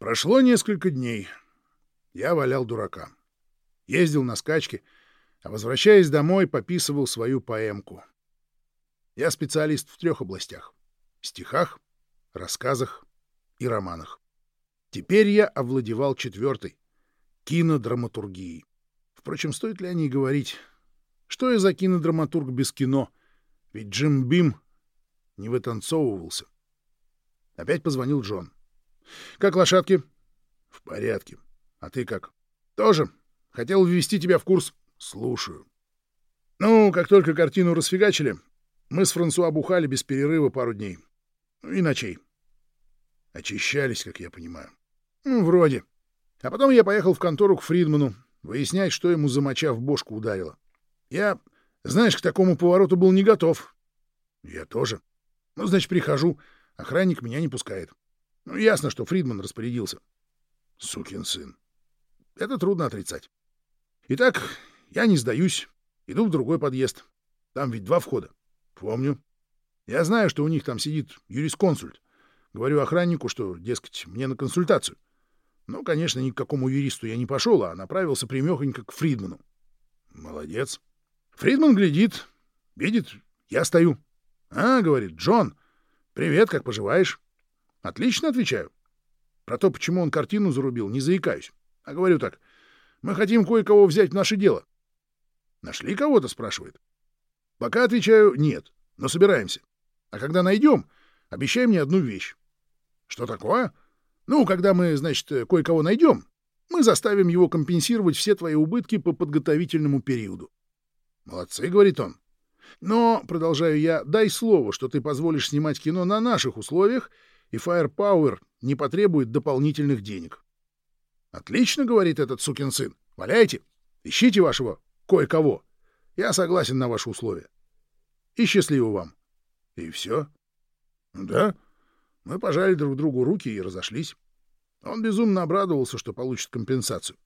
Прошло несколько дней. Я валял дурака. Ездил на скачки, а, возвращаясь домой, пописывал свою поэмку. Я специалист в трех областях — стихах, рассказах и романах. Теперь я овладевал четвертой — кинодраматургией. Впрочем, стоит ли о ней говорить? Что я за кинодраматург без кино? Ведь Джим Бим не вытанцовывался. Опять позвонил Джон. «Как лошадки?» «В порядке. А ты как?» «Тоже. Хотел ввести тебя в курс». «Слушаю». «Ну, как только картину расфигачили, мы с Франсуа бухали без перерыва пару дней. И ночей. Очищались, как я понимаю. Ну, вроде. А потом я поехал в контору к Фридману выяснять, что ему за моча в бошку ударило. Я, знаешь, к такому повороту был не готов. Я тоже. Ну, значит, прихожу, охранник меня не пускает. Ну, ясно, что Фридман распорядился. Сукин сын. Это трудно отрицать. Итак, я не сдаюсь, иду в другой подъезд. Там ведь два входа. Помню. Я знаю, что у них там сидит юрисконсульт. Говорю охраннику, что, дескать, мне на консультацию. Ну, конечно, ни к какому юристу я не пошел, а направился примехонько к Фридману. Молодец. Фридман глядит, видит, я стою. А, говорит, Джон, привет, как поживаешь? Отлично, отвечаю. Про то, почему он картину зарубил, не заикаюсь. А говорю так, мы хотим кое-кого взять в наше дело. Нашли кого-то, спрашивает. Пока отвечаю, нет, но собираемся. А когда найдем, обещай мне одну вещь. Что такое? Ну, когда мы, значит, кое-кого найдем, мы заставим его компенсировать все твои убытки по подготовительному периоду. Молодцы, говорит он. Но, продолжаю я, дай слово, что ты позволишь снимать кино на наших условиях, и Firepower не потребует дополнительных денег. Отлично, говорит этот сукин сын. Валяйте, ищите вашего кое-кого. Я согласен на ваши условия. И счастливо вам. И все. Да, мы пожали друг другу руки и разошлись. Он безумно обрадовался, что получит компенсацию.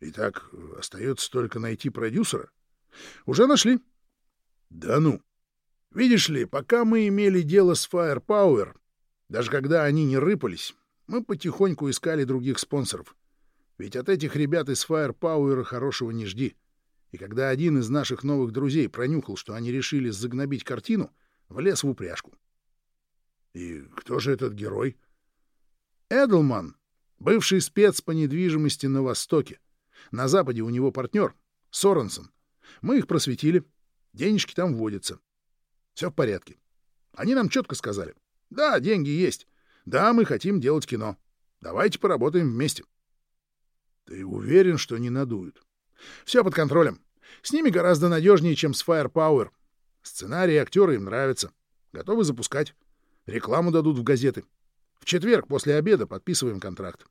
Итак, остается только найти продюсера. Уже нашли. Да ну. Видишь ли, пока мы имели дело с Firepower, даже когда они не рыпались, мы потихоньку искали других спонсоров. Ведь от этих ребят из Firepower хорошего не жди. И когда один из наших новых друзей пронюхал, что они решили загнобить картину, влез в упряжку. И кто же этот герой? Эдлман, бывший спец по недвижимости на Востоке. На Западе у него партнер, Соренсон. Мы их просветили. Денежки там водятся. Все в порядке. Они нам четко сказали. Да, деньги есть. Да, мы хотим делать кино. Давайте поработаем вместе. Ты уверен, что не надуют? Все под контролем. С ними гораздо надежнее, чем с Firepower. Сценарии актеры им нравятся. Готовы запускать. Рекламу дадут в газеты. В четверг после обеда подписываем контракт.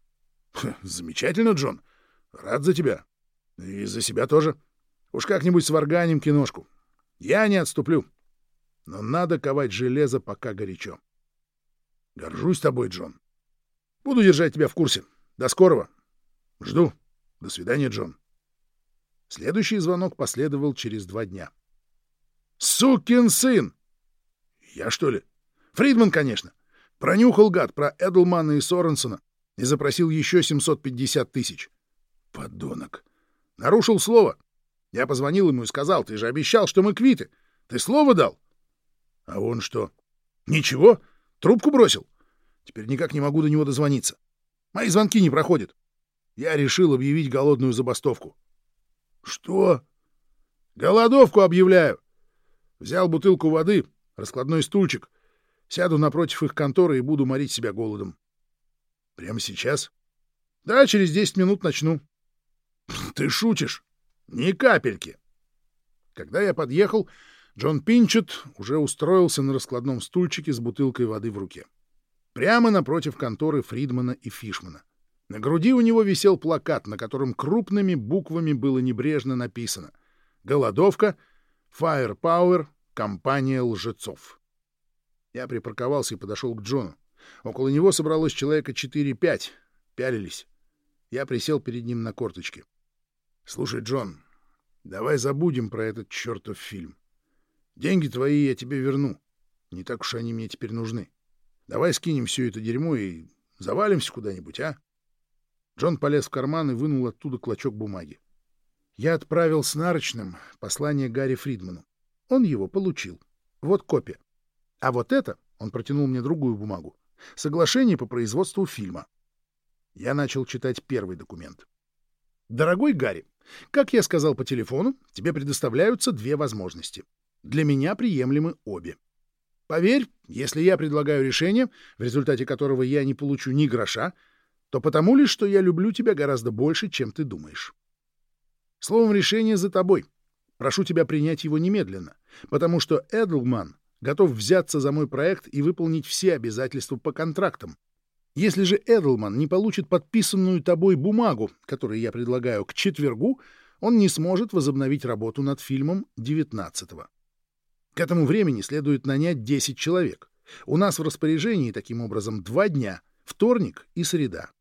Замечательно, Джон. Рад за тебя. И за себя тоже. Уж как-нибудь сварганим киношку. Я не отступлю. Но надо ковать железо, пока горячо. Горжусь тобой, Джон. Буду держать тебя в курсе. До скорого. Жду. До свидания, Джон. Следующий звонок последовал через два дня. «Сукин сын!» «Я, что ли?» Фридман, конечно. Пронюхал гад про Эдлмана и Соренсона и запросил еще 750 тысяч. Подонок. Нарушил слово. Я позвонил ему и сказал, ты же обещал, что мы квиты. Ты слово дал? А он что? Ничего. Трубку бросил. Теперь никак не могу до него дозвониться. Мои звонки не проходят. Я решил объявить голодную забастовку. Что? Голодовку объявляю. Взял бутылку воды, раскладной стульчик — Сяду напротив их конторы и буду морить себя голодом. Прямо сейчас? Да, через десять минут начну. Ты шутишь? Ни капельки. Когда я подъехал, Джон Пинчет уже устроился на раскладном стульчике с бутылкой воды в руке. Прямо напротив конторы Фридмана и Фишмана. На груди у него висел плакат, на котором крупными буквами было небрежно написано «Голодовка, Firepower, компания лжецов». Я припарковался и подошел к Джону. Около него собралось человека 4-5. Пялились. Я присел перед ним на корточки. — Слушай, Джон, давай забудем про этот чертов фильм. Деньги твои я тебе верну. Не так уж они мне теперь нужны. Давай скинем все это дерьмо и завалимся куда-нибудь, а? Джон полез в карман и вынул оттуда клочок бумаги. Я отправил с нарочным послание Гарри Фридману. Он его получил. Вот копия. А вот это, он протянул мне другую бумагу, соглашение по производству фильма. Я начал читать первый документ. Дорогой Гарри, как я сказал по телефону, тебе предоставляются две возможности. Для меня приемлемы обе. Поверь, если я предлагаю решение, в результате которого я не получу ни гроша, то потому лишь, что я люблю тебя гораздо больше, чем ты думаешь. Словом, решение за тобой. Прошу тебя принять его немедленно, потому что Эдлман готов взяться за мой проект и выполнить все обязательства по контрактам. Если же Эдлман не получит подписанную тобой бумагу, которую я предлагаю к четвергу, он не сможет возобновить работу над фильмом 19-го. К этому времени следует нанять 10 человек. У нас в распоряжении, таким образом, два дня — вторник и среда.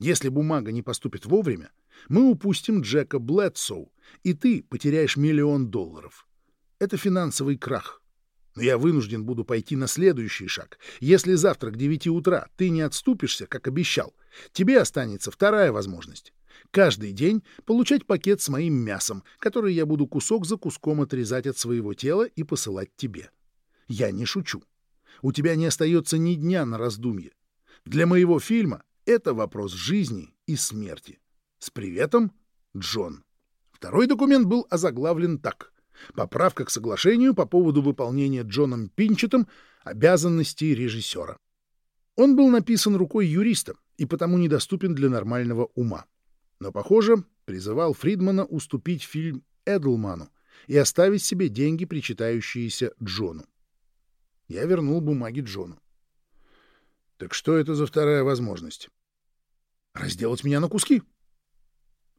Если бумага не поступит вовремя, мы упустим Джека Блэдсоу, и ты потеряешь миллион долларов. Это финансовый крах. Но я вынужден буду пойти на следующий шаг. Если завтра к 9 утра ты не отступишься, как обещал, тебе останется вторая возможность. Каждый день получать пакет с моим мясом, который я буду кусок за куском отрезать от своего тела и посылать тебе. Я не шучу. У тебя не остается ни дня на раздумье. Для моего фильма это вопрос жизни и смерти. С приветом, Джон. Второй документ был озаглавлен так. Поправка к соглашению по поводу выполнения Джоном Пинчетом обязанностей режиссера. Он был написан рукой юриста и потому недоступен для нормального ума. Но, похоже, призывал Фридмана уступить фильм Эдлману и оставить себе деньги, причитающиеся Джону. Я вернул бумаги Джону. Так что это за вторая возможность? разделать меня на куски.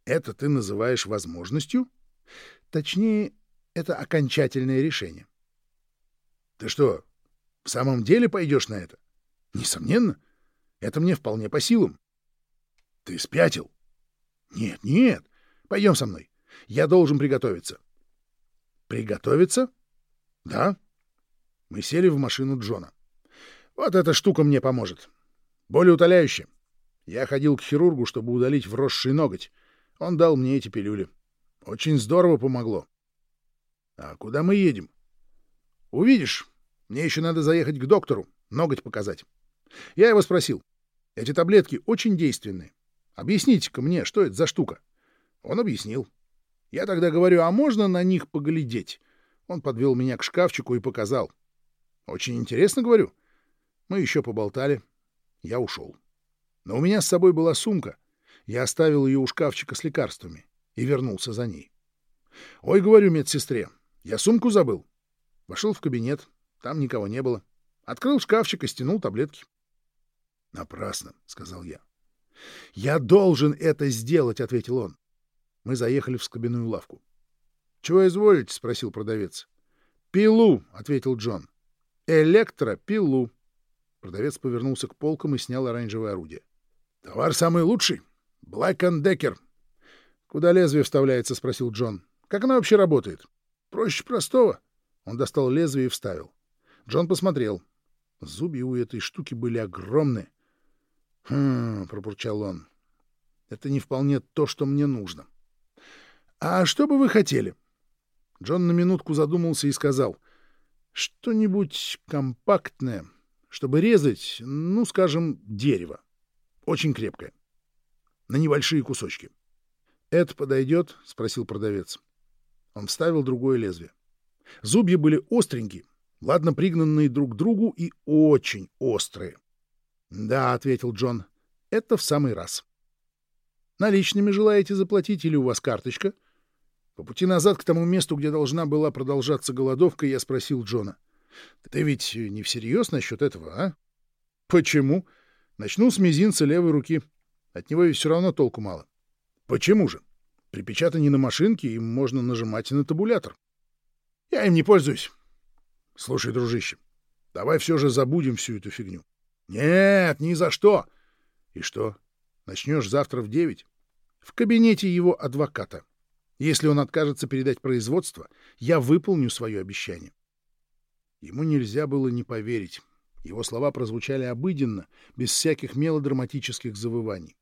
Это ты называешь возможностью? Точнее, это окончательное решение. Ты что, в самом деле пойдешь на это? Несомненно. Это мне вполне по силам. Ты спятил? Нет, нет. Пойдем со мной. Я должен приготовиться. Приготовиться? Да. Мы сели в машину Джона. Вот эта штука мне поможет. Более утоляющая. Я ходил к хирургу, чтобы удалить вросший ноготь. Он дал мне эти пилюли. Очень здорово помогло. А куда мы едем? Увидишь. Мне еще надо заехать к доктору, ноготь показать. Я его спросил. Эти таблетки очень действенные. Объясните-ка мне, что это за штука? Он объяснил. Я тогда говорю, а можно на них поглядеть? Он подвел меня к шкафчику и показал. Очень интересно, говорю. Мы еще поболтали. Я ушел. Но у меня с собой была сумка. Я оставил ее у шкафчика с лекарствами и вернулся за ней. «Ой, — говорю медсестре, — я сумку забыл». Вошел в кабинет. Там никого не было. Открыл шкафчик и стянул таблетки. «Напрасно», — сказал я. «Я должен это сделать», — ответил он. Мы заехали в скобяную лавку. «Чего изволите?» — спросил продавец. «Пилу», — ответил Джон. «Электропилу». Продавец повернулся к полкам и снял оранжевое орудие. Товар самый лучший. Black Decker. Куда лезвие вставляется? спросил Джон. Как оно вообще работает? Проще простого. Он достал лезвие и вставил. Джон посмотрел. Зубья у этой штуки были огромные. «Хм...» — пробурчал он. «Это не вполне то, что мне нужно». «А что бы вы хотели?» Джон на минутку задумался и сказал. «Что-нибудь компактное, чтобы резать, ну, скажем, дерево. Очень крепкая. На небольшие кусочки. «Это подойдет?» — спросил продавец. Он вставил другое лезвие. Зубья были остренькие, ладно пригнанные друг к другу и очень острые. «Да», — ответил Джон, — «это в самый раз». «Наличными желаете заплатить или у вас карточка?» По пути назад к тому месту, где должна была продолжаться голодовка, я спросил Джона. «Ты ведь не всерьез насчет этого, а?» «Почему?» Начну с мизинца левой руки. От него ведь все равно толку мало. Почему же? При печатании на машинке им можно нажимать и на табулятор. Я им не пользуюсь. Слушай, дружище, давай все же забудем всю эту фигню. Нет, ни за что. И что? Начнешь завтра в девять? В кабинете его адвоката. Если он откажется передать производство, я выполню свое обещание. Ему нельзя было не поверить. Его слова прозвучали обыденно, без всяких мелодраматических завываний.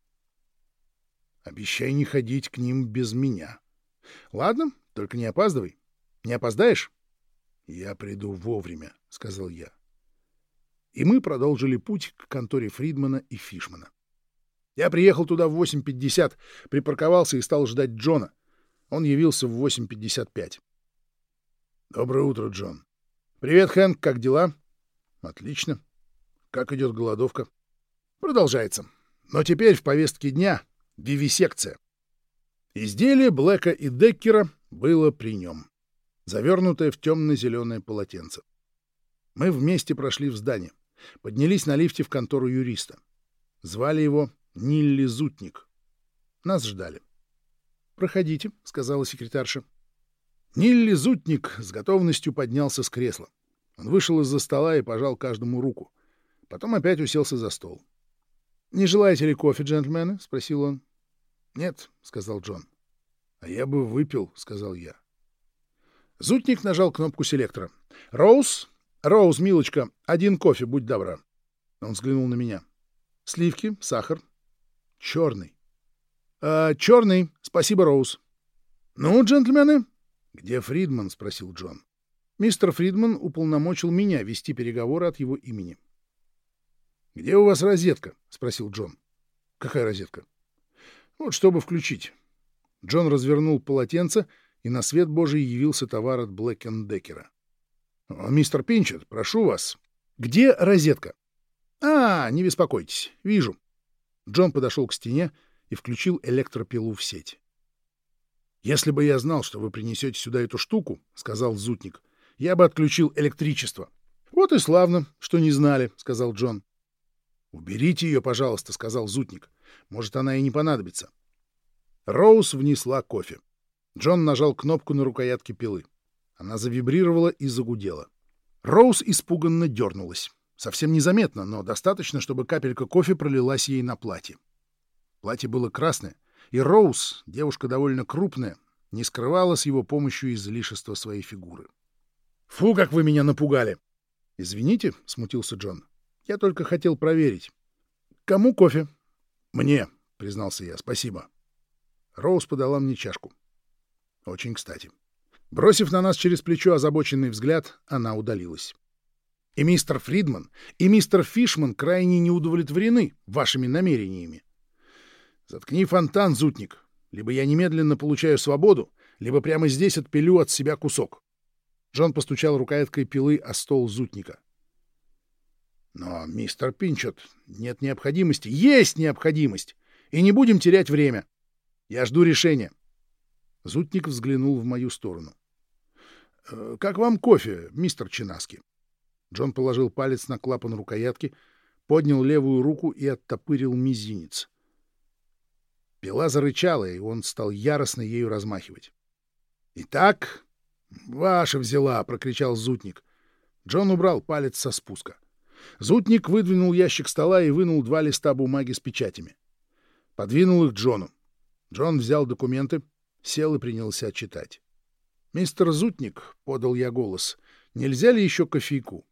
Обещай не ходить к ним без меня. Ладно, только не опаздывай. Не опоздаешь? Я приду вовремя, — сказал я. И мы продолжили путь к конторе Фридмана и Фишмана. Я приехал туда в 8.50, припарковался и стал ждать Джона. Он явился в 8.55. «Доброе утро, Джон». «Привет, Хэнк, как дела?» «Отлично. Как идет голодовка?» «Продолжается. Но теперь в повестке дня вивисекция». Изделие Блэка и Деккера было при нем, завернутое в темно-зеленое полотенце. Мы вместе прошли в здание, поднялись на лифте в контору юриста. Звали его Нилли Зутник. Нас ждали. «Проходите», — сказала секретарша. Нилли Зутник с готовностью поднялся с кресла. Он вышел из-за стола и пожал каждому руку. Потом опять уселся за стол. «Не желаете ли кофе, джентльмены?» — спросил он. «Нет», — сказал Джон. «А я бы выпил», — сказал я. Зутник нажал кнопку селектора. «Роуз? Роуз, милочка, один кофе, будь добра». Он взглянул на меня. «Сливки, сахар, Черный. «А, черный. Спасибо, Роуз». «Ну, джентльмены?» «Где Фридман?» — спросил Джон. Мистер Фридман уполномочил меня вести переговоры от его имени. «Где у вас розетка?» — спросил Джон. «Какая розетка?» «Вот, чтобы включить». Джон развернул полотенце, и на свет Божий явился товар от Блэк Деккера. «Мистер Пинчет, прошу вас. Где розетка?» «А, не беспокойтесь. Вижу. Джон подошел к стене и включил электропилу в сеть. «Если бы я знал, что вы принесете сюда эту штуку, — сказал Зутник, — я бы отключил электричество». «Вот и славно, что не знали», — сказал Джон. «Уберите ее, пожалуйста», — сказал Зутник. «Может, она и не понадобится». Роуз внесла кофе. Джон нажал кнопку на рукоятке пилы. Она завибрировала и загудела. Роуз испуганно дернулась. Совсем незаметно, но достаточно, чтобы капелька кофе пролилась ей на платье. Платье было красное, и Роуз, девушка довольно крупная, не скрывала с его помощью излишества своей фигуры. «Фу, как вы меня напугали!» «Извините», — смутился Джон. «Я только хотел проверить. Кому кофе?» «Мне», — признался я. «Спасибо». Роуз подала мне чашку. Очень кстати. Бросив на нас через плечо озабоченный взгляд, она удалилась. И мистер Фридман, и мистер Фишман крайне не удовлетворены вашими намерениями. Заткни фонтан, зутник. Либо я немедленно получаю свободу, либо прямо здесь отпилю от себя кусок. Джон постучал рукояткой пилы о стол зутника. Но, мистер Пинчот, нет необходимости. Есть необходимость! И не будем терять время. Я жду решения. Зутник взглянул в мою сторону. «Э, — Как вам кофе, мистер Чинаски? Джон положил палец на клапан рукоятки, поднял левую руку и оттопырил мизинец. Пила зарычала, и он стал яростно ею размахивать. «Итак, ваша взяла!» — прокричал Зутник. Джон убрал палец со спуска. Зутник выдвинул ящик стола и вынул два листа бумаги с печатями. Подвинул их Джону. Джон взял документы, сел и принялся читать. «Мистер Зутник», — подал я голос, — «нельзя ли еще кофейку?»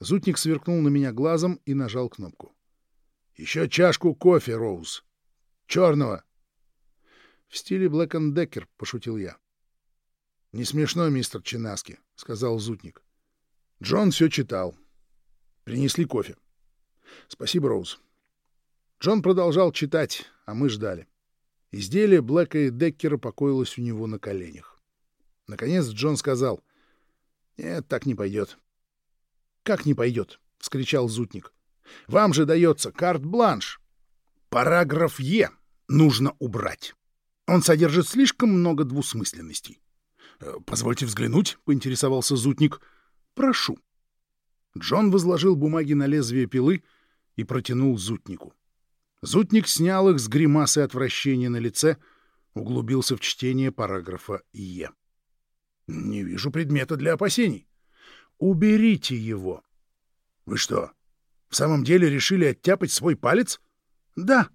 Зутник сверкнул на меня глазом и нажал кнопку. — Еще чашку кофе, Роуз. Черного. — В стиле Блэк Деккер, — пошутил я. — Не смешно, мистер Чинаски, — сказал Зутник. Джон все читал. Принесли кофе. — Спасибо, Роуз. Джон продолжал читать, а мы ждали. Изделие Блэка и Деккера покоилось у него на коленях. Наконец Джон сказал, «Нет, так не пойдет. «Как не пойдет?» — вскричал Зутник. «Вам же дается карт-бланш. Параграф Е нужно убрать. Он содержит слишком много двусмысленностей». «Э, «Позвольте взглянуть», — поинтересовался Зутник. «Прошу». Джон возложил бумаги на лезвие пилы и протянул Зутнику. Зутник снял их с гримасы отвращения на лице, углубился в чтение параграфа Е. «Не вижу предмета для опасений. Уберите его. Вы что, в самом деле решили оттяпать свой палец? Да,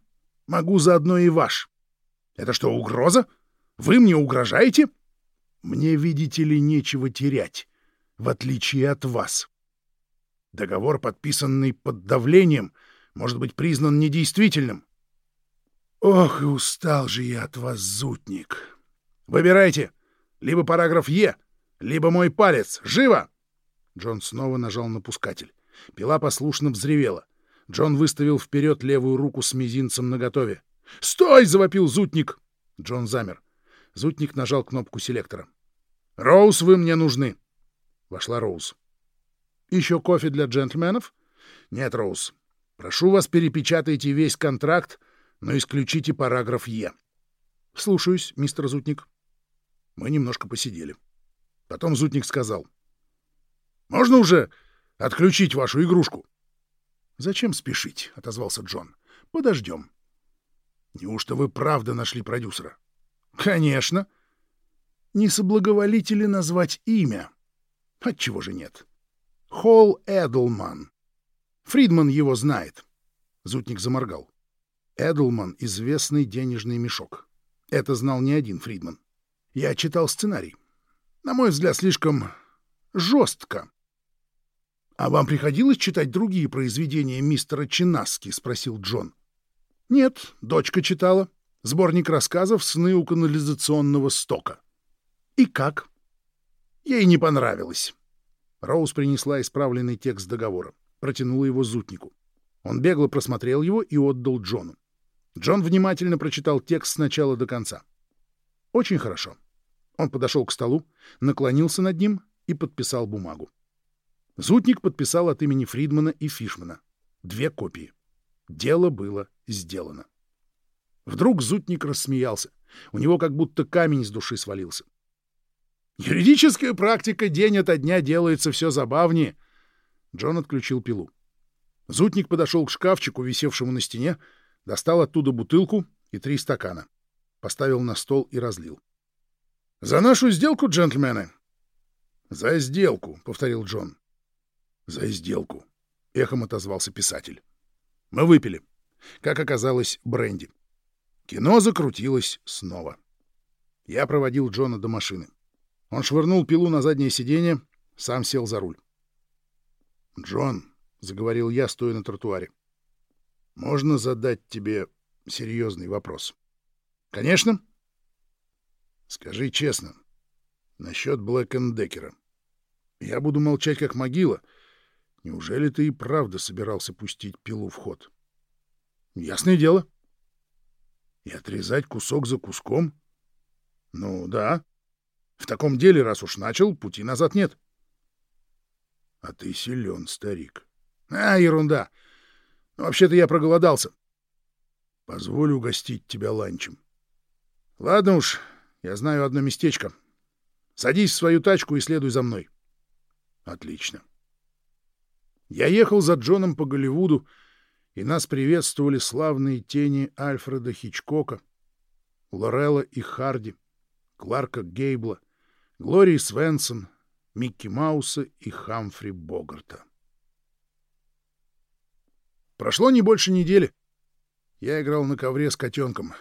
могу заодно и ваш. Это что, угроза? Вы мне угрожаете? Мне, видите ли, нечего терять, в отличие от вас. Договор, подписанный под давлением, может быть признан недействительным. Ох, и устал же я от вас, зутник. Выбирайте. Либо параграф Е, либо мой палец. Живо! Джон снова нажал на пускатель. Пила послушно взревела. Джон выставил вперед левую руку с мизинцем наготове. «Стой!» — завопил Зутник. Джон замер. Зутник нажал кнопку селектора. «Роуз, вы мне нужны!» Вошла Роуз. «Еще кофе для джентльменов?» «Нет, Роуз. Прошу вас, перепечатайте весь контракт, но исключите параграф Е». «Слушаюсь, мистер Зутник». Мы немножко посидели. Потом Зутник сказал. «Можно уже отключить вашу игрушку?» «Зачем спешить?» — отозвался Джон. «Подождем». «Неужто вы правда нашли продюсера?» «Конечно». «Не соблаговолите ли назвать имя?» «Отчего же нет?» «Холл Эдлман». «Фридман его знает». Зутник заморгал. Эдлман — известный денежный мешок. Это знал не один Фридман. Я читал сценарий. На мой взгляд, слишком жестко. — А вам приходилось читать другие произведения мистера Чинаски? — спросил Джон. — Нет, дочка читала. Сборник рассказов «Сны у канализационного стока». — И как? — Ей не понравилось. Роуз принесла исправленный текст договора, протянула его Зутнику. Он бегло просмотрел его и отдал Джону. Джон внимательно прочитал текст с начала до конца. Очень хорошо. Он подошел к столу, наклонился над ним и подписал бумагу. Зутник подписал от имени Фридмана и Фишмана. Две копии. Дело было сделано. Вдруг Зутник рассмеялся. У него как будто камень с души свалился. «Юридическая практика день ото дня делается все забавнее». Джон отключил пилу. Зутник подошел к шкафчику, висевшему на стене, достал оттуда бутылку и три стакана. Поставил на стол и разлил. «За нашу сделку, джентльмены!» «За сделку», — повторил Джон. «За сделку», — эхом отозвался писатель. Мы выпили. Как оказалось, бренди. Кино закрутилось снова. Я проводил Джона до машины. Он швырнул пилу на заднее сиденье, сам сел за руль. «Джон», — заговорил я, стоя на тротуаре, — «можно задать тебе серьезный вопрос?» «Конечно». «Скажи честно, насчет Блэк-энд-Деккера. Я буду молчать, как могила, — Неужели ты и правда собирался пустить пилу в ход? Ясное дело. И отрезать кусок за куском? Ну, да. В таком деле, раз уж начал, пути назад нет. А ты силен, старик. А, ерунда. Вообще-то я проголодался. Позволь угостить тебя ланчем. Ладно уж, я знаю одно местечко. Садись в свою тачку и следуй за мной. Отлично. — я ехал за Джоном по Голливуду, и нас приветствовали славные тени Альфреда Хичкока, Лорелла и Харди, Кларка Гейбла, Глории Свенсон, Микки Мауса и Хамфри Богарта. Прошло не больше недели. Я играл на ковре с котенком.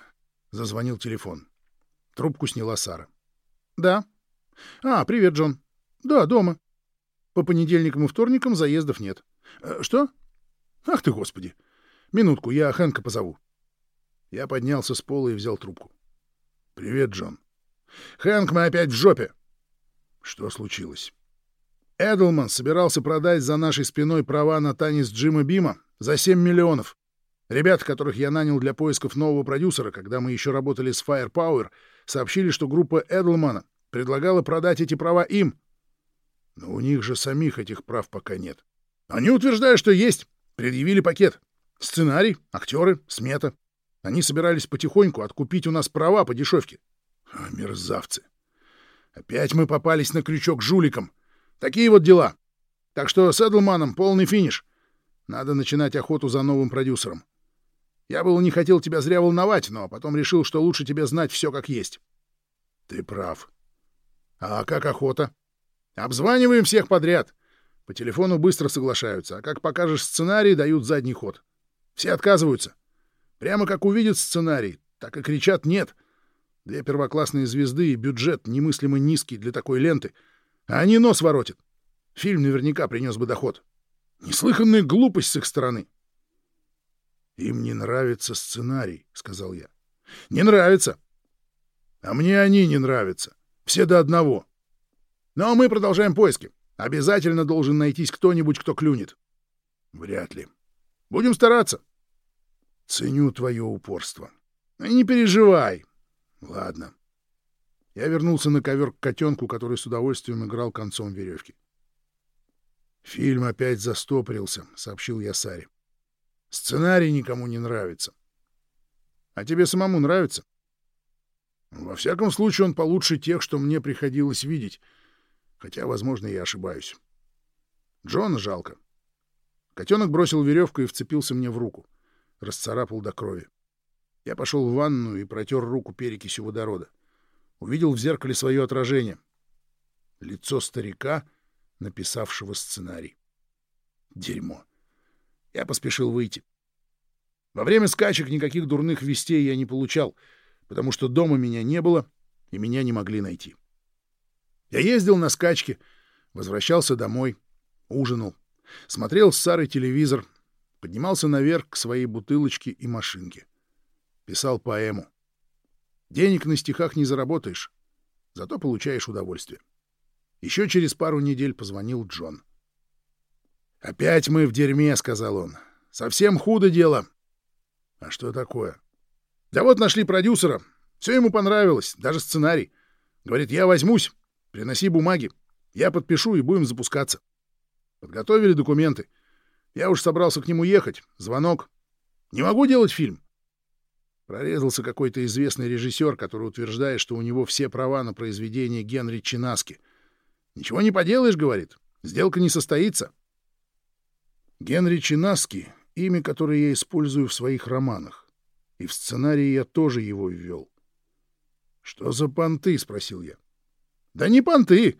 Зазвонил телефон. Трубку сняла Сара. «Да». «А, привет, Джон». «Да, дома». По понедельникам и вторникам заездов нет. Э, что? Ах ты, господи! Минутку, я Хэнка позову. Я поднялся с пола и взял трубку. Привет, Джон. Хэнк, мы опять в жопе. Что случилось? Эдлман собирался продать за нашей спиной права на танец Джима Бима за 7 миллионов. Ребят, которых я нанял для поисков нового продюсера, когда мы еще работали с Firepower, сообщили, что группа Эдлмана предлагала продать эти права им, но у них же самих этих прав пока нет. Они утверждают, что есть. Предъявили пакет. Сценарий, актеры, смета. Они собирались потихоньку откупить у нас права по дешевке. А, мерзавцы. Опять мы попались на крючок жуликам. Такие вот дела. Так что с Эдлманом полный финиш. Надо начинать охоту за новым продюсером. Я было не хотел тебя зря волновать, но потом решил, что лучше тебе знать все как есть. Ты прав. А как охота? Обзваниваем всех подряд. По телефону быстро соглашаются, а как покажешь сценарий, дают задний ход. Все отказываются. Прямо как увидят сценарий, так и кричат «нет». Две первоклассные звезды и бюджет немыслимо низкий для такой ленты. А они нос воротят. Фильм наверняка принес бы доход. Неслыханная глупость с их стороны. Им не нравится сценарий, — сказал я. — Не нравится. А мне они не нравятся. Все до одного. Но мы продолжаем поиски. Обязательно должен найтись кто-нибудь, кто клюнет. Вряд ли. Будем стараться. Ценю твое упорство. Не переживай. Ладно. Я вернулся на ковер к котенку, который с удовольствием играл концом веревки. «Фильм опять застопорился», — сообщил я Саре. «Сценарий никому не нравится». «А тебе самому нравится?» «Во всяком случае, он получше тех, что мне приходилось видеть, хотя, возможно, я ошибаюсь. Джона жалко». Котенок бросил веревку и вцепился мне в руку. Расцарапал до крови. Я пошел в ванну и протер руку перекисью водорода увидел в зеркале свое отражение. Лицо старика, написавшего сценарий. Дерьмо. Я поспешил выйти. Во время скачек никаких дурных вестей я не получал, потому что дома меня не было, и меня не могли найти. Я ездил на скачки, возвращался домой, ужинал, смотрел с Сарой телевизор, поднимался наверх к своей бутылочке и машинке. Писал поэму. Денег на стихах не заработаешь, зато получаешь удовольствие. Еще через пару недель позвонил Джон. «Опять мы в дерьме», — сказал он. «Совсем худо дело». «А что такое?» «Да вот нашли продюсера. Все ему понравилось, даже сценарий. Говорит, я возьмусь, приноси бумаги. Я подпишу и будем запускаться». Подготовили документы. Я уж собрался к нему ехать. Звонок. «Не могу делать фильм. Прорезался какой-то известный режиссер, который утверждает, что у него все права на произведение Генри Чинаски. «Ничего не поделаешь», — говорит, — «сделка не состоится». Генри Чинаски — имя, которое я использую в своих романах. И в сценарии я тоже его ввел. «Что за понты?» — спросил я. «Да не понты.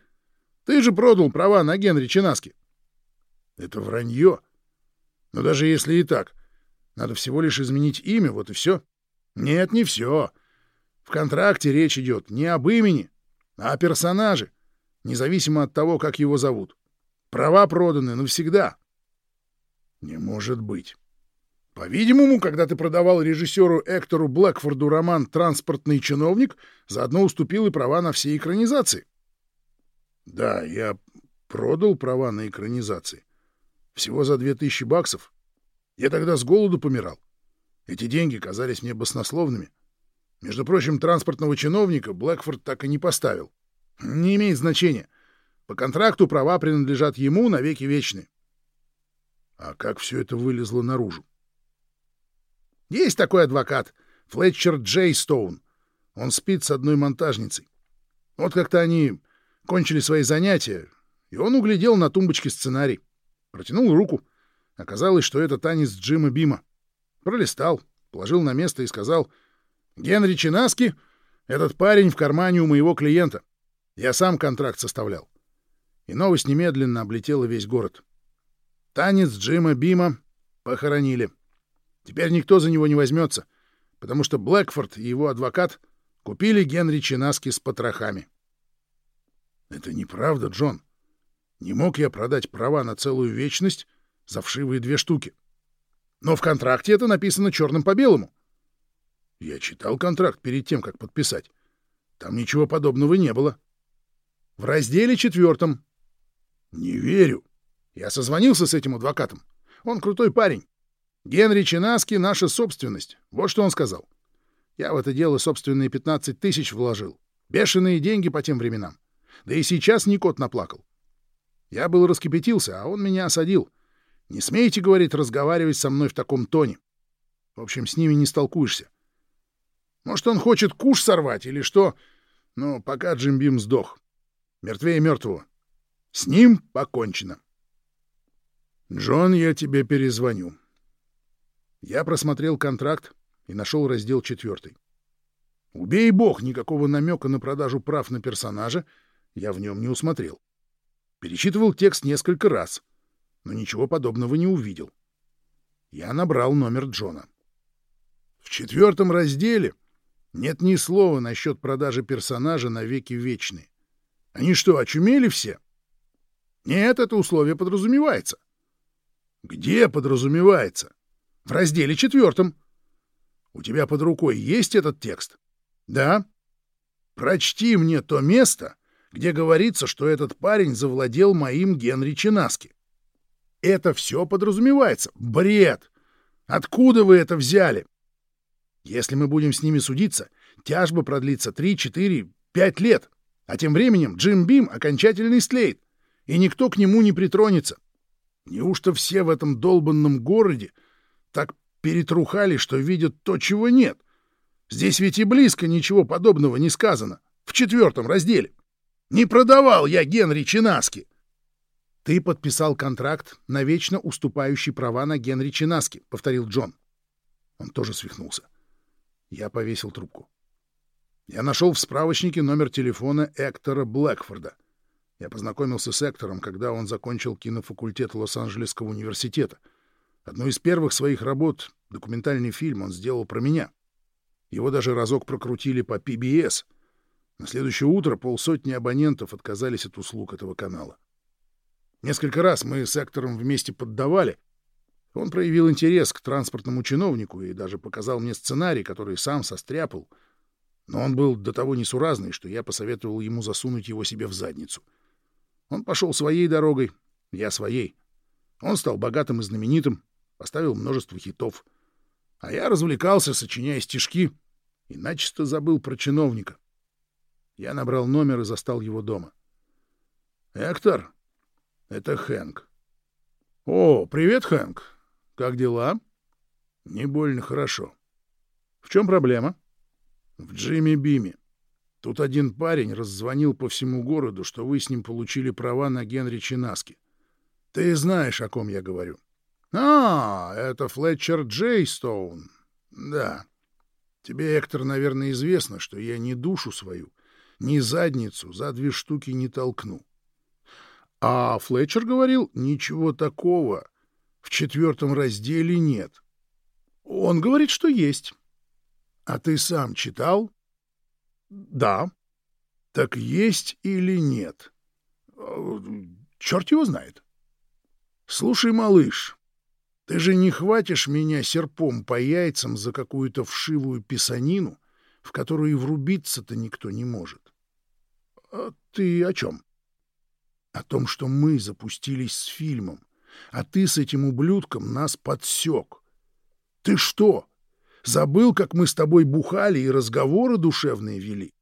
Ты же продал права на Генри Чинаски». «Это вранье. Но даже если и так, надо всего лишь изменить имя, вот и все». Нет, не все. В контракте речь идет не об имени, а о персонаже, независимо от того, как его зовут. Права проданы навсегда. Не может быть. По-видимому, когда ты продавал режиссеру Эктору Блэкфорду роман «Транспортный чиновник», заодно уступил и права на все экранизации. Да, я продал права на экранизации. Всего за две тысячи баксов. Я тогда с голоду помирал. Эти деньги казались мне баснословными. Между прочим, транспортного чиновника Блэкфорд так и не поставил. Не имеет значения. По контракту права принадлежат ему навеки вечны. А как все это вылезло наружу? Есть такой адвокат, Флетчер Джей Стоун. Он спит с одной монтажницей. Вот как-то они кончили свои занятия, и он углядел на тумбочке сценарий. Протянул руку. Оказалось, что это танец Джима Бима. Пролистал, положил на место и сказал, «Генри Чинаски, этот парень в кармане у моего клиента. Я сам контракт составлял». И новость немедленно облетела весь город. Танец Джима Бима похоронили. Теперь никто за него не возьмется, потому что Блэкфорд и его адвокат купили Генри Чинаски с потрохами. Это неправда, Джон. Не мог я продать права на целую вечность за вшивые две штуки. — но в контракте это написано черным по белому. Я читал контракт перед тем, как подписать. Там ничего подобного не было. В разделе четвертом. Не верю. Я созвонился с этим адвокатом. Он крутой парень. Генри Чинаски — наша собственность. Вот что он сказал. Я в это дело собственные 15 тысяч вложил. Бешеные деньги по тем временам. Да и сейчас не кот наплакал. Я был раскипятился, а он меня осадил. Не смейте, говорит, разговаривать со мной в таком тоне. В общем, с ними не столкуешься. Может, он хочет куш сорвать или что, но пока Джим Бим сдох. Мертвее мертвого. С ним покончено. Джон, я тебе перезвоню. Я просмотрел контракт и нашел раздел четвертый. Убей бог, никакого намека на продажу прав на персонажа я в нем не усмотрел. Перечитывал текст несколько раз — но ничего подобного не увидел. Я набрал номер Джона. В четвертом разделе нет ни слова насчет продажи персонажа на веки вечные. Они что, очумели все? Нет, это условие подразумевается. Где подразумевается? В разделе четвертом. У тебя под рукой есть этот текст? Да. Прочти мне то место, где говорится, что этот парень завладел моим Генри Чинаски. Это все подразумевается. Бред! Откуда вы это взяли? Если мы будем с ними судиться, тяжба продлится 3, 4, 5 лет. А тем временем Джим Бим окончательно истлеет, и никто к нему не притронется. Неужто все в этом долбанном городе так перетрухали, что видят то, чего нет? Здесь ведь и близко ничего подобного не сказано. В четвертом разделе. Не продавал я Генри Чинаски. Ты подписал контракт на вечно уступающий права на Генри Чинаски, повторил Джон. Он тоже свихнулся. Я повесил трубку. Я нашел в справочнике номер телефона Эктора Блэкфорда. Я познакомился с Эктором, когда он закончил кинофакультет Лос-Анджелесского университета. Одну из первых своих работ, документальный фильм, он сделал про меня. Его даже разок прокрутили по PBS. На следующее утро полсотни абонентов отказались от услуг этого канала. Несколько раз мы с Эктором вместе поддавали. Он проявил интерес к транспортному чиновнику и даже показал мне сценарий, который сам состряпал — но он был до того несуразный, что я посоветовал ему засунуть его себе в задницу. Он пошел своей дорогой, я своей. Он стал богатым и знаменитым, поставил множество хитов. А я развлекался, сочиняя стишки, и начисто забыл про чиновника. Я набрал номер и застал его дома. «Эктор, это Хэнк». «О, привет, Хэнк. Как дела?» «Не больно хорошо». «В чем проблема?» В Джимми Биме. Тут один парень раззвонил по всему городу, что вы с ним получили права на Генри Чинаски. Ты знаешь, о ком я говорю. А, это Флетчер Джейстоун. Да. Тебе, Эктор, наверное, известно, что я ни душу свою, ни задницу за две штуки не толкну. А Флетчер говорил, ничего такого в четвертом разделе нет. Он говорит, что есть. А ты сам читал? Да. Так есть или нет? Черт его знает. Слушай, малыш, ты же не хватишь меня серпом по яйцам за какую-то вшивую писанину, в которую врубиться-то никто не может. А ты о чем? О том, что мы запустились с фильмом, а ты с этим ублюдком нас подсек. Ты что, Забыл, как мы с тобой бухали и разговоры душевные вели?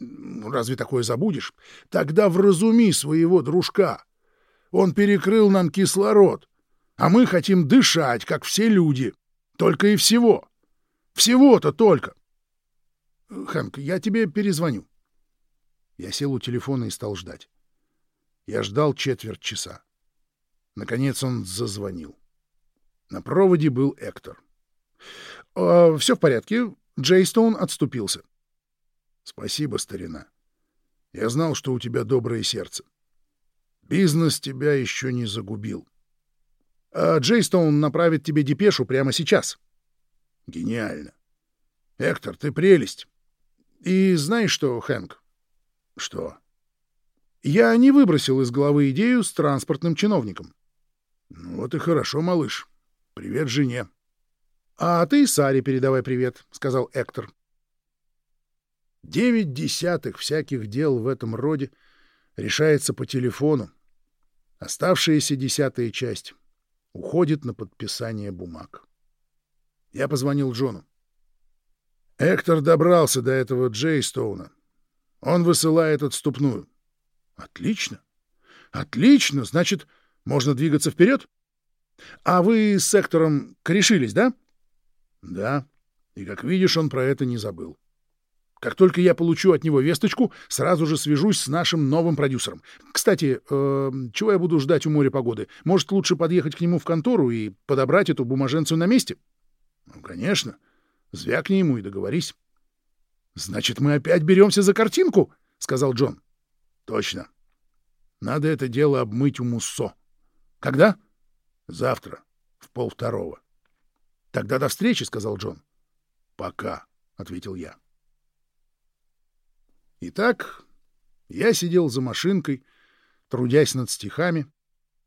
Разве такое забудешь? Тогда вразуми своего дружка. Он перекрыл нам кислород, а мы хотим дышать, как все люди. Только и всего. Всего-то только. Хэнк, я тебе перезвоню. Я сел у телефона и стал ждать. Я ждал четверть часа. Наконец он зазвонил. На проводе был Эктор. Э, все в порядке. Джейстоун отступился. Спасибо, старина. Я знал, что у тебя доброе сердце. Бизнес тебя еще не загубил. А Джейстоун направит тебе депешу прямо сейчас. Гениально. Эктор, ты прелесть. И знаешь что, Хэнк? Что? Я не выбросил из головы идею с транспортным чиновником. Ну вот и хорошо, малыш. Привет жене. — А ты Саре передавай привет, — сказал Эктор. Девять десятых всяких дел в этом роде решается по телефону. Оставшаяся десятая часть уходит на подписание бумаг. Я позвонил Джону. Эктор добрался до этого Джейстоуна. Он высылает отступную. Отлично. Отлично. Значит, можно двигаться вперед? А вы с Эктором корешились, да? — да, и, как видишь, он про это не забыл. Как только я получу от него весточку, сразу же свяжусь с нашим новым продюсером. Кстати, э, чего я буду ждать у моря погоды? Может, лучше подъехать к нему в контору и подобрать эту бумаженцию на месте? Ну, конечно. Звякни ему и договорись. Значит, мы опять беремся за картинку, сказал Джон. Точно. Надо это дело обмыть у Муссо. Когда? Завтра, в полвторого. «Тогда до встречи», — сказал Джон. «Пока», — ответил я. Итак, я сидел за машинкой, трудясь над стихами,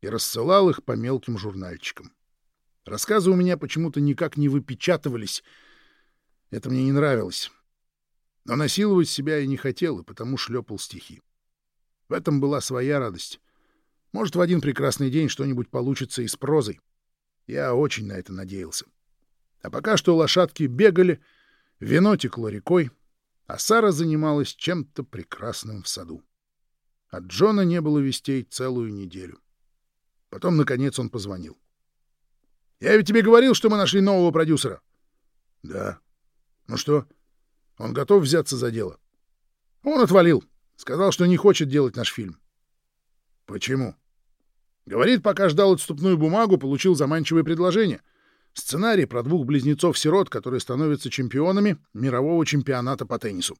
и рассылал их по мелким журнальчикам. Рассказы у меня почему-то никак не выпечатывались. Это мне не нравилось. Но насиловать себя я не хотел, и потому шлепал стихи. В этом была своя радость. Может, в один прекрасный день что-нибудь получится и с прозой. Я очень на это надеялся. А пока что лошадки бегали, вино текло рекой, а Сара занималась чем-то прекрасным в саду. От Джона не было вестей целую неделю. Потом, наконец, он позвонил. — Я ведь тебе говорил, что мы нашли нового продюсера. — Да. — Ну что? Он готов взяться за дело. — Он отвалил. Сказал, что не хочет делать наш фильм. — Почему? — Говорит, пока ждал отступную бумагу, получил заманчивое предложение. Сценарий про двух близнецов-сирот, которые становятся чемпионами мирового чемпионата по теннису.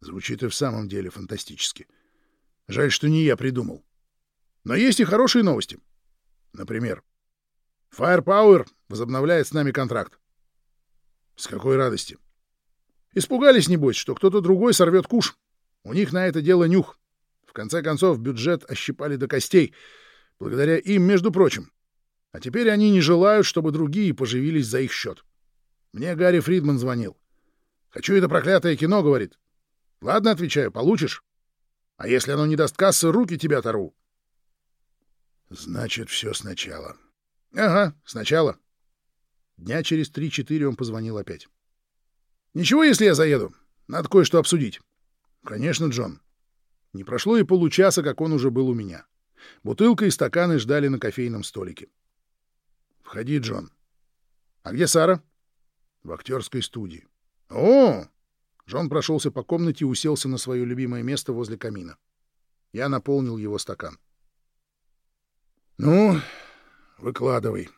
Звучит и в самом деле фантастически. Жаль, что не я придумал. Но есть и хорошие новости. Например, Firepower возобновляет с нами контракт. С какой радости. Испугались, небось, что кто-то другой сорвет куш. У них на это дело нюх. В конце концов, бюджет ощипали до костей. Благодаря им, между прочим. А теперь они не желают, чтобы другие поживились за их счет. Мне Гарри Фридман звонил. «Хочу это проклятое кино», — говорит. «Ладно, отвечаю, получишь. А если оно не даст кассы, руки тебя оторву». Значит, все сначала. Ага, сначала. Дня через три-четыре он позвонил опять. Ничего, если я заеду? Надо кое-что обсудить. Конечно, Джон. Не прошло и получаса, как он уже был у меня. Бутылка и стаканы ждали на кофейном столике. Входи, Джон. А где Сара? В актерской студии. О! Джон прошелся по комнате и уселся на свое любимое место возле камина. Я наполнил его стакан. Ну, выкладывай.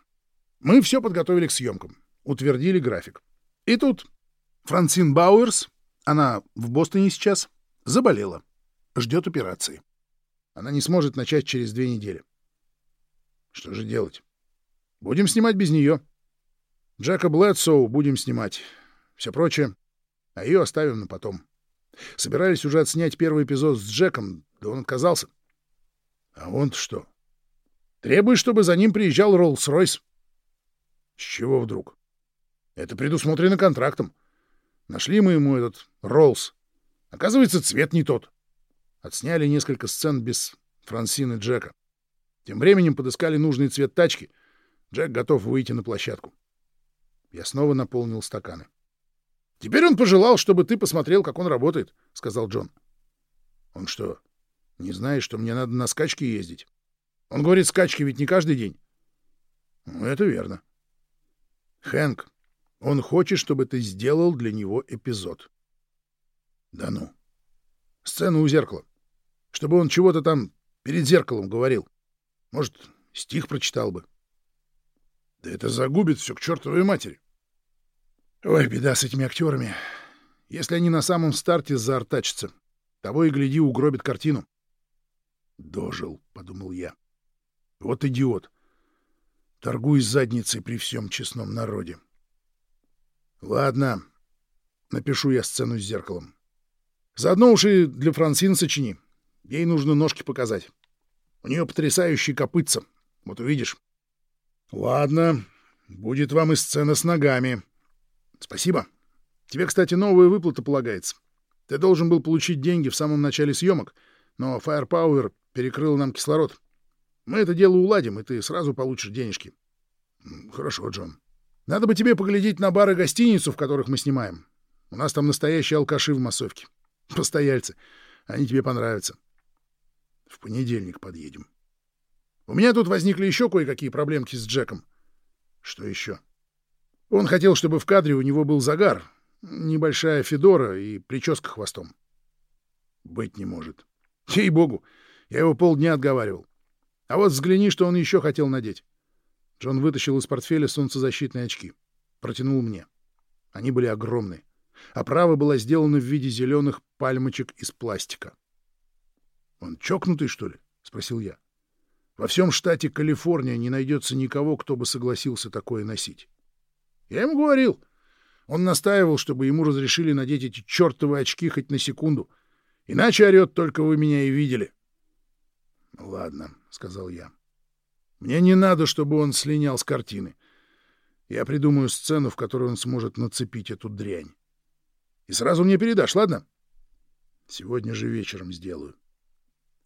Мы все подготовили к съемкам, утвердили график. И тут Франсин Бауэрс, она в Бостоне сейчас, заболела. Ждет операции. Она не сможет начать через две недели. Что же делать? Будем снимать без нее. Джека Блэдсоу будем снимать. Все прочее. А ее оставим на потом. Собирались уже отснять первый эпизод с Джеком, да он отказался. А он-то что? Требует, чтобы за ним приезжал Роллс-Ройс. С чего вдруг? Это предусмотрено контрактом. Нашли мы ему этот Роллс. Оказывается, цвет не тот. Отсняли несколько сцен без Франсины Джека. Тем временем подыскали нужный цвет тачки. Джек готов выйти на площадку. Я снова наполнил стаканы. «Теперь он пожелал, чтобы ты посмотрел, как он работает», — сказал Джон. «Он что, не знает, что мне надо на скачки ездить?» Он говорит, скачки ведь не каждый день. Ну, это верно. Хэнк, он хочет, чтобы ты сделал для него эпизод. Да ну. Сцену у зеркала. Чтобы он чего-то там перед зеркалом говорил. Может, стих прочитал бы. Да это загубит все к чертовой матери. Ой, беда с этими актерами. Если они на самом старте заортачатся, того и гляди, угробит картину. Дожил, — подумал я. Вот идиот. Торгуй задницей при всем честном народе. Ладно, напишу я сцену с зеркалом. Заодно уж и для Франсин сочини. Ей нужно ножки показать. У нее потрясающие копытца. Вот увидишь. Ладно, будет вам и сцена с ногами. Спасибо. Тебе, кстати, новая выплата полагается. Ты должен был получить деньги в самом начале съемок, но Firepower перекрыл нам кислород. Мы это дело уладим, и ты сразу получишь денежки. — Хорошо, Джон. Надо бы тебе поглядеть на бар и гостиницу, в которых мы снимаем. У нас там настоящие алкаши в массовке. Постояльцы. Они тебе понравятся. В понедельник подъедем. У меня тут возникли еще кое-какие проблемки с Джеком. Что еще? Он хотел, чтобы в кадре у него был загар, небольшая федора и прическа хвостом. Быть не может. Ей-богу, я его полдня отговаривал. А вот взгляни, что он еще хотел надеть. Джон вытащил из портфеля солнцезащитные очки. Протянул мне. Они были огромные. Оправа была сделана в виде зеленых пальмочек из пластика. «Он чокнутый, что ли?» — спросил я. «Во всем штате Калифорния не найдется никого, кто бы согласился такое носить». Я ему говорил. Он настаивал, чтобы ему разрешили надеть эти чертовы очки хоть на секунду. Иначе орет, только вы меня и видели. — Ладно, — сказал я. — Мне не надо, чтобы он слинял с картины. Я придумаю сцену, в которой он сможет нацепить эту дрянь. И сразу мне передашь, ладно? Сегодня же вечером сделаю.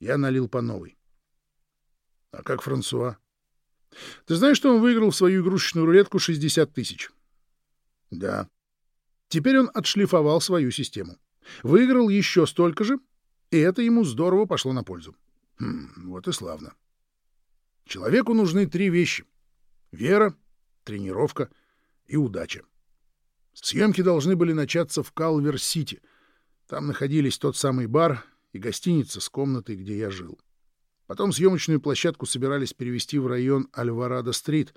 Я налил по новой. А как Франсуа? Ты знаешь, что он выиграл в свою игрушечную рулетку 60 тысяч? Да. Теперь он отшлифовал свою систему. Выиграл еще столько же, и это ему здорово пошло на пользу. Хм, вот и славно. Человеку нужны три вещи — вера, тренировка и удача. Съемки должны были начаться в Калвер-Сити. Там находились тот самый бар и гостиница с комнатой, где я жил. Потом съемочную площадку собирались перевести в район Альварадо-стрит,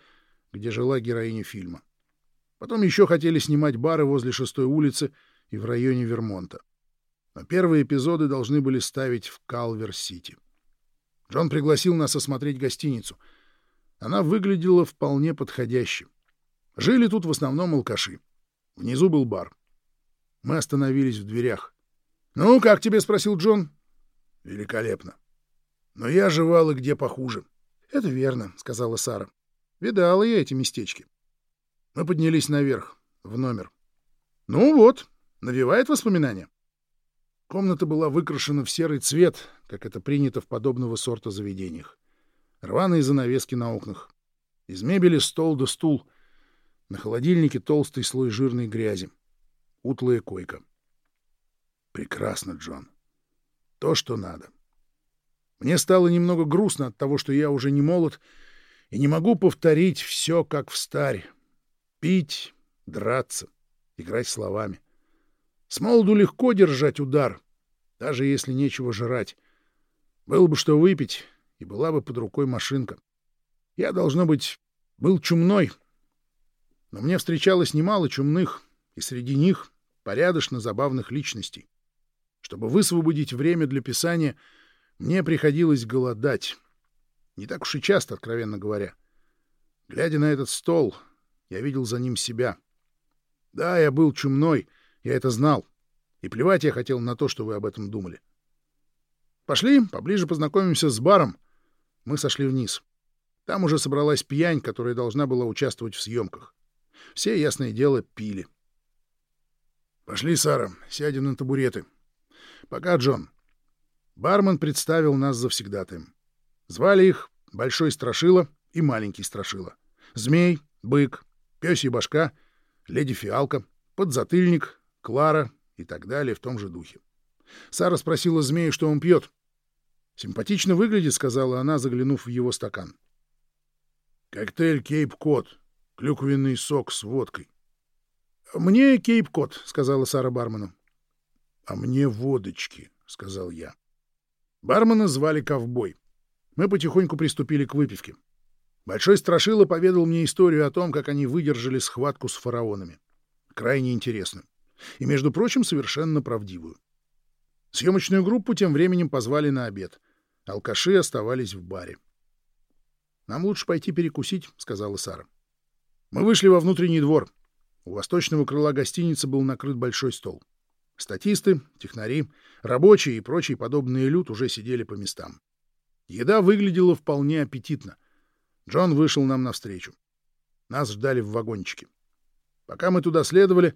где жила героиня фильма. Потом еще хотели снимать бары возле шестой улицы и в районе Вермонта. Но первые эпизоды должны были ставить в Калвер-Сити. Джон пригласил нас осмотреть гостиницу. Она выглядела вполне подходяще. Жили тут в основном алкаши. Внизу был бар. Мы остановились в дверях. «Ну, как тебе?» — спросил Джон. «Великолепно. Но я жевал и где похуже». «Это верно», — сказала Сара. «Видала я эти местечки». Мы поднялись наверх, в номер. «Ну вот, навевает воспоминания». Комната была выкрашена в серый цвет, как это принято в подобного сорта заведениях. Рваные занавески на окнах. Из мебели стол да стул. На холодильнике толстый слой жирной грязи. Утлая койка. Прекрасно, Джон. То, что надо. Мне стало немного грустно от того, что я уже не молод и не могу повторить все, как в старь. Пить, драться, играть словами. С молоду легко держать удар, даже если нечего жрать. Было бы что выпить, и была бы под рукой машинка. Я, должно быть, был чумной. Но мне встречалось немало чумных, и среди них порядочно забавных личностей. Чтобы высвободить время для писания, мне приходилось голодать. Не так уж и часто, откровенно говоря. Глядя на этот стол, я видел за ним себя. Да, я был чумной — я это знал. И плевать я хотел на то, что вы об этом думали. Пошли, поближе познакомимся с баром. Мы сошли вниз. Там уже собралась пьянь, которая должна была участвовать в съемках. Все, ясное дело, пили. Пошли, Сара, сядем на табуреты. Пока, Джон. Бармен представил нас завсегдатаем. Звали их Большой Страшила и Маленький Страшила. Змей, Бык, Пёсья Башка, Леди Фиалка, Подзатыльник, Клара и так далее в том же духе. Сара спросила змею, что он пьет. «Симпатично выглядит», — сказала она, заглянув в его стакан. «Коктейль Кейп-Кот. Клюквенный сок с водкой». «Мне Кейп-Кот», — сказала Сара бармену. «А мне водочки», — сказал я. Бармена звали Ковбой. Мы потихоньку приступили к выпивке. Большой Страшила поведал мне историю о том, как они выдержали схватку с фараонами. Крайне интересно и, между прочим, совершенно правдивую. Съемочную группу тем временем позвали на обед. Алкаши оставались в баре. «Нам лучше пойти перекусить», — сказала Сара. Мы вышли во внутренний двор. У восточного крыла гостиницы был накрыт большой стол. Статисты, технари, рабочие и прочий подобные люд уже сидели по местам. Еда выглядела вполне аппетитно. Джон вышел нам навстречу. Нас ждали в вагончике. Пока мы туда следовали,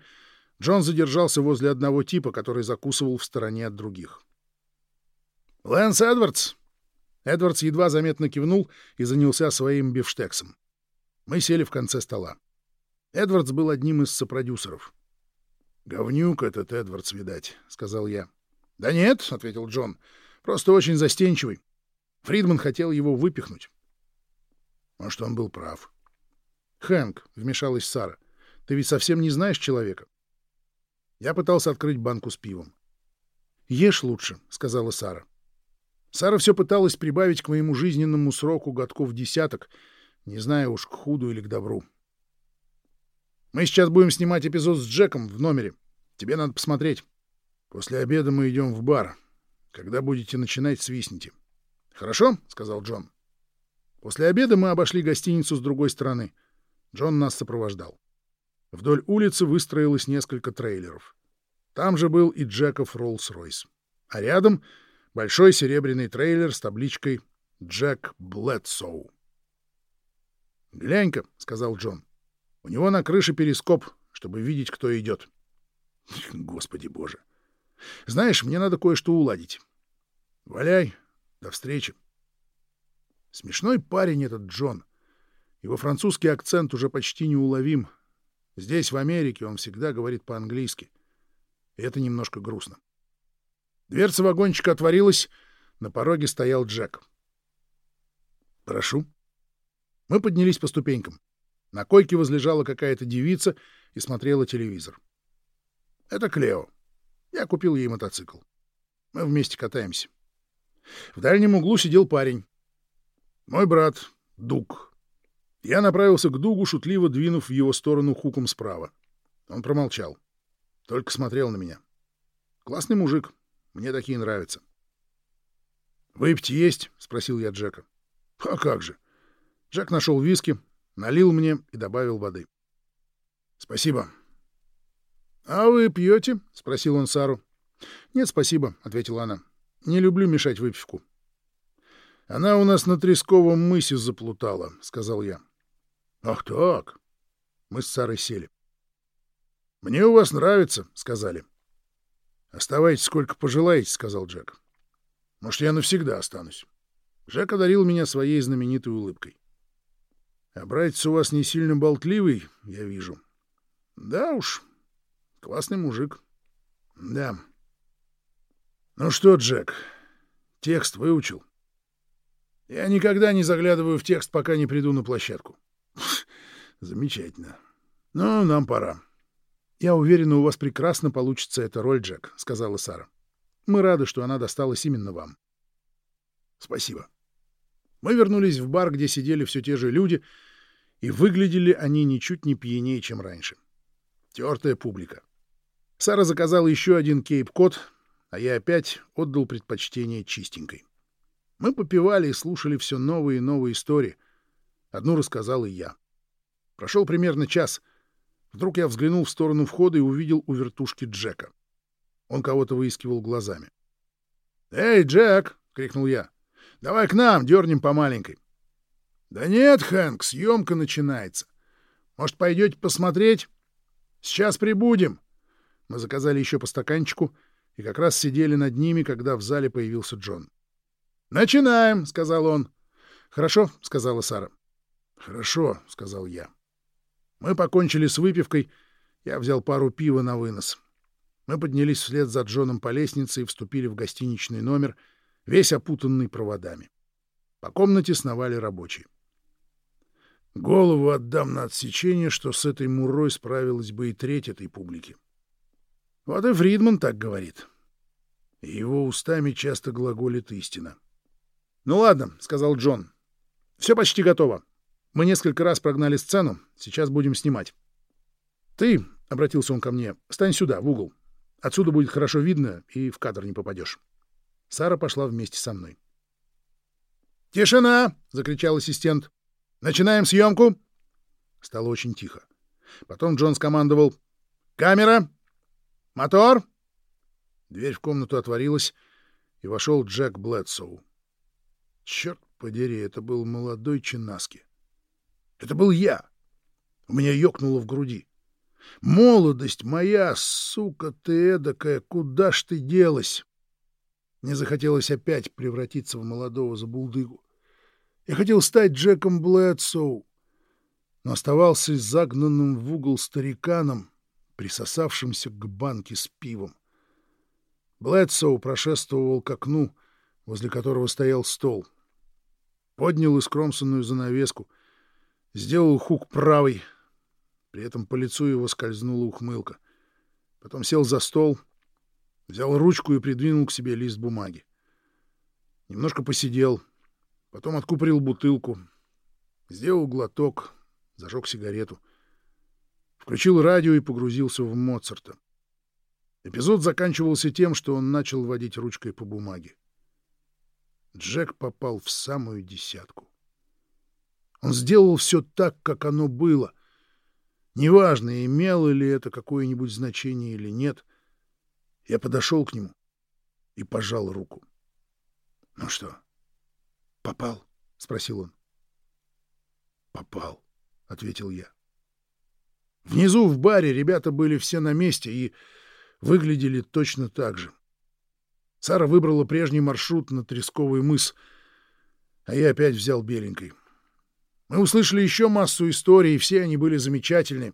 Джон задержался возле одного типа, который закусывал в стороне от других. «Лэнс Эдвардс!» Эдвардс едва заметно кивнул и занялся своим бифштексом. Мы сели в конце стола. Эдвардс был одним из сопродюсеров. «Говнюк этот Эдвардс, видать», — сказал я. «Да нет», — ответил Джон, — «просто очень застенчивый. Фридман хотел его выпихнуть». Может, он был прав. «Хэнк», — вмешалась Сара, — «ты ведь совсем не знаешь человека. Я пытался открыть банку с пивом. «Ешь лучше», — сказала Сара. Сара все пыталась прибавить к моему жизненному сроку годков десяток, не знаю уж, к худу или к добру. «Мы сейчас будем снимать эпизод с Джеком в номере. Тебе надо посмотреть. После обеда мы идем в бар. Когда будете начинать, свистните». «Хорошо», — сказал Джон. После обеда мы обошли гостиницу с другой стороны. Джон нас сопровождал. Вдоль улицы выстроилось несколько трейлеров. Там же был и Джеков Роллс-Ройс. А рядом большой серебряный трейлер с табличкой «Джек Блэдсоу». «Глянь-ка», — сказал Джон. «У него на крыше перископ, чтобы видеть, кто идет». Господи боже! Знаешь, мне надо кое-что уладить. Валяй. До встречи. Смешной парень этот Джон. Его французский акцент уже почти неуловим. Здесь, в Америке, он всегда говорит по-английски. И это немножко грустно. Дверца вагончика отворилась. На пороге стоял Джек. «Прошу». Мы поднялись по ступенькам. На койке возлежала какая-то девица и смотрела телевизор. Это Клео. Я купил ей мотоцикл. Мы вместе катаемся. В дальнем углу сидел парень. Мой брат, Дуг. Я направился к Дугу, шутливо двинув в его сторону хуком справа. Он промолчал. Только смотрел на меня. Классный мужик. Мне такие нравятся. «Выпить есть?» — спросил я Джека. «А как же?» Джек нашел виски, налил мне и добавил воды. «Спасибо. «А вы пьете?» — спросил он Сару. «Нет, спасибо», — ответила она. «Не люблю мешать выпивку». «Она у нас на Тресковом мысе заплутала», — сказал я. «Ах так!» Мы с Сарой сели. «Мне у вас нравится», — сказали. «Оставайтесь сколько пожелаете», — сказал Джек. «Может, я навсегда останусь». Джек одарил меня своей знаменитой улыбкой. «А братец у вас не сильно болтливый, я вижу». «Да уж, Классный мужик. Да. Ну что, Джек, текст выучил? Я никогда не заглядываю в текст, пока не приду на площадку. Замечательно. Ну, нам пора. Я уверена, у вас прекрасно получится эта роль, Джек, сказала Сара. Мы рады, что она досталась именно вам. Спасибо. Мы вернулись в бар, где сидели все те же люди, и выглядели они ничуть не пьянее, чем раньше. Тертая публика. Сара заказала еще один кейп-кот, а я опять отдал предпочтение чистенькой. Мы попивали и слушали все новые и новые истории. Одну рассказал и я. Прошел примерно час. Вдруг я взглянул в сторону входа и увидел у вертушки Джека. Он кого-то выискивал глазами. «Эй, Джек!» — крикнул я. «Давай к нам, дернем по маленькой». «Да нет, Хэнк, съемка начинается. Может, пойдете посмотреть? Сейчас прибудем. Мы заказали еще по стаканчику и как раз сидели над ними, когда в зале появился Джон. «Начинаем!» — сказал он. «Хорошо», — сказала Сара. «Хорошо», — сказал я. Мы покончили с выпивкой. Я взял пару пива на вынос. Мы поднялись вслед за Джоном по лестнице и вступили в гостиничный номер, весь опутанный проводами. По комнате сновали рабочие. Голову отдам на отсечение, что с этой мурой справилась бы и треть этой публики. Вот и Фридман так говорит. И его устами часто глаголит истина. — Ну ладно, — сказал Джон. — Все почти готово. Мы несколько раз прогнали сцену, сейчас будем снимать. — Ты, — обратился он ко мне, — стань сюда, в угол. Отсюда будет хорошо видно, и в кадр не попадешь. Сара пошла вместе со мной. «Тишина!» — закричал ассистент. «Начинаем съемку!» Стало очень тихо. Потом Джон скомандовал «Камера! «Мотор!» Дверь в комнату отворилась, и вошел Джек Блэдсоу. Черт подери, это был молодой Чинаски. Это был я. У меня ёкнуло в груди. «Молодость моя, сука ты эдакая, куда ж ты делась?» Мне захотелось опять превратиться в молодого забулдыгу. Я хотел стать Джеком Блэдсоу, но оставался загнанным в угол стариканом, присосавшимся к банке с пивом. Блэдсоу прошествовал к окну, возле которого стоял стол. Поднял искромсанную занавеску, сделал хук правой, при этом по лицу его скользнула ухмылка. Потом сел за стол, взял ручку и придвинул к себе лист бумаги. Немножко посидел, потом откупорил бутылку, сделал глоток, зажег сигарету — Включил радио и погрузился в Моцарта. Эпизод заканчивался тем, что он начал водить ручкой по бумаге. Джек попал в самую десятку. Он сделал все так, как оно было. Неважно, имело ли это какое-нибудь значение или нет. Я подошел к нему и пожал руку. — Ну что, попал? — спросил он. «Попал», — ответил я. Внизу в баре ребята были все на месте и выглядели точно так же. Сара выбрала прежний маршрут на Тресковый мыс, а я опять взял беленькой. Мы услышали еще массу историй, и все они были замечательны,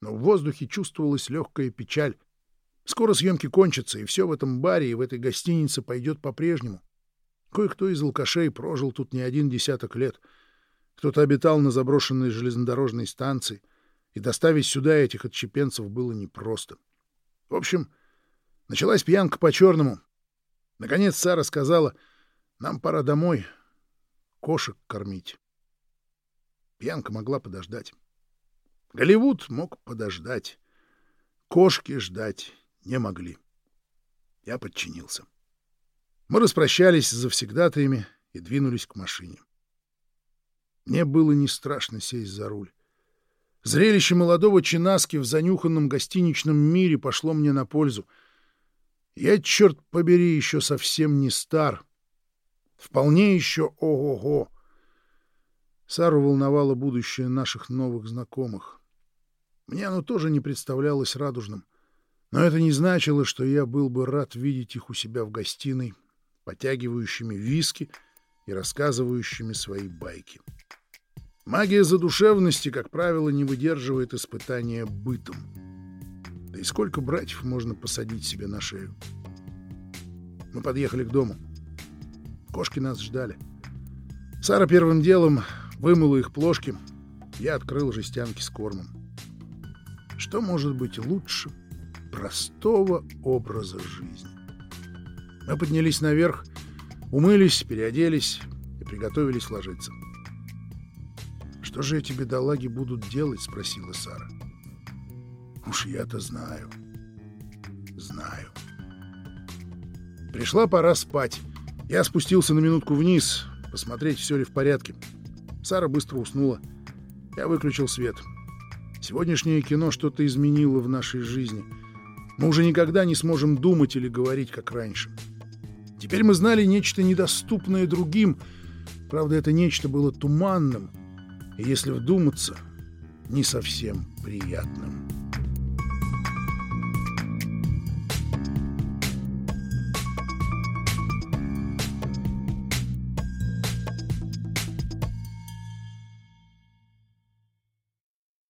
но в воздухе чувствовалась легкая печаль. Скоро съемки кончатся, и все в этом баре и в этой гостинице пойдет по-прежнему. Кое-кто из алкашей прожил тут не один десяток лет. Кто-то обитал на заброшенной железнодорожной станции, и доставить сюда этих отщепенцев было непросто. В общем, началась пьянка по-черному. Наконец Сара сказала, нам пора домой кошек кормить. Пьянка могла подождать. Голливуд мог подождать. Кошки ждать не могли. Я подчинился. Мы распрощались с завсегдатаями и двинулись к машине. Мне было не страшно сесть за руль. Зрелище молодого Чинаски в занюханном гостиничном мире пошло мне на пользу. Я, черт побери, еще совсем не стар. Вполне еще ого-го. Сару волновало будущее наших новых знакомых. Мне оно тоже не представлялось радужным. Но это не значило, что я был бы рад видеть их у себя в гостиной, потягивающими виски и рассказывающими свои байки. Магия задушевности, как правило, не выдерживает испытания бытом. Да и сколько братьев можно посадить себе на шею? Мы подъехали к дому. Кошки нас ждали. Сара первым делом вымыла их плошки. Я открыл жестянки с кормом. Что может быть лучше простого образа жизни? Мы поднялись наверх, умылись, переоделись и приготовились ложиться. «Что же эти бедолаги будут делать?» — спросила Сара. «Уж я-то знаю. Знаю». Пришла пора спать. Я спустился на минутку вниз, посмотреть, все ли в порядке. Сара быстро уснула. Я выключил свет. Сегодняшнее кино что-то изменило в нашей жизни. Мы уже никогда не сможем думать или говорить, как раньше. Теперь мы знали нечто недоступное другим. Правда, это нечто было туманным — и, если вдуматься, не совсем приятным.